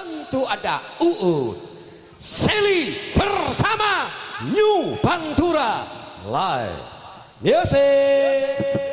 tentu ada Uud. Seli bersama New Pantura Live Music.